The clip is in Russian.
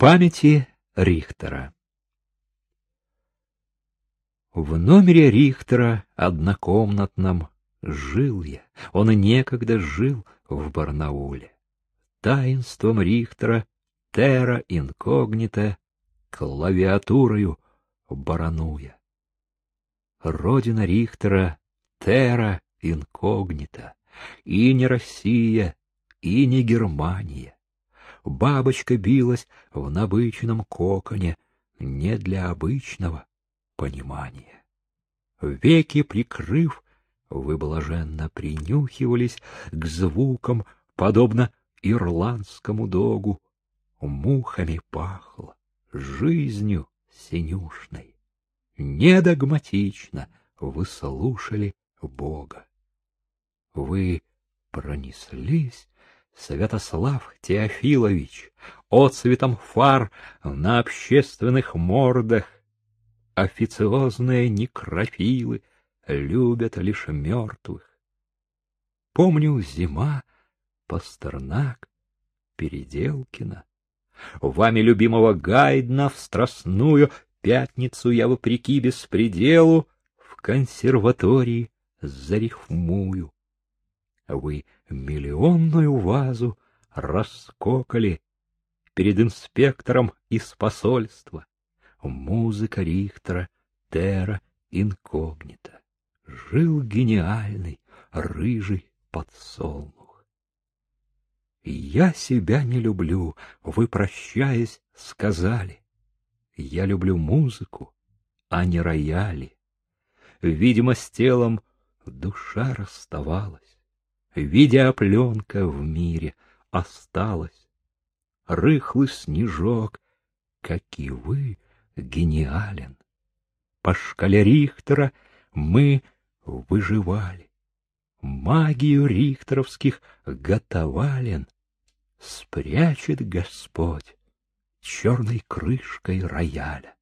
Памяти Рихтера В номере Рихтера однокомнатном жил я, он и некогда жил в Барнауле. Таинством Рихтера терра инкогнито клавиатурою барануя. Родина Рихтера терра инкогнито, и не Россия, и не Германия. Бабочка билась в набычном коконе не для обычного понимания. Веки прикрыв, вы блаженно принюхивались к звукам, подобно ирландскому догу. Мухами пахло, жизнью синюшной. Недогматично вы слушали Бога. Вы пронеслись Святослав Теофилович, отцветом фар на общественных мордах. Официозные некрофилы любят лишь мертвых. Помню, зима, Пастернак, Переделкина. Вами любимого Гайдна в страстную пятницу я, вопреки беспределу, в консерватории зарифмую. Вы миллионную вазу раскокали перед инспектором из посольства. Музыка Рихтера, Тера, инкогнито. Жил гениальный, рыжий подсолнух. Я себя не люблю, вы, прощаясь, сказали. Я люблю музыку, а не рояли. Видимо, с телом душа расставалась. Видеопленка в мире осталась. Рыхлый снежок, как и вы, гениален. По шкале Рихтера мы выживали. Магию рихтеровских готовален. Спрячет Господь черной крышкой рояля.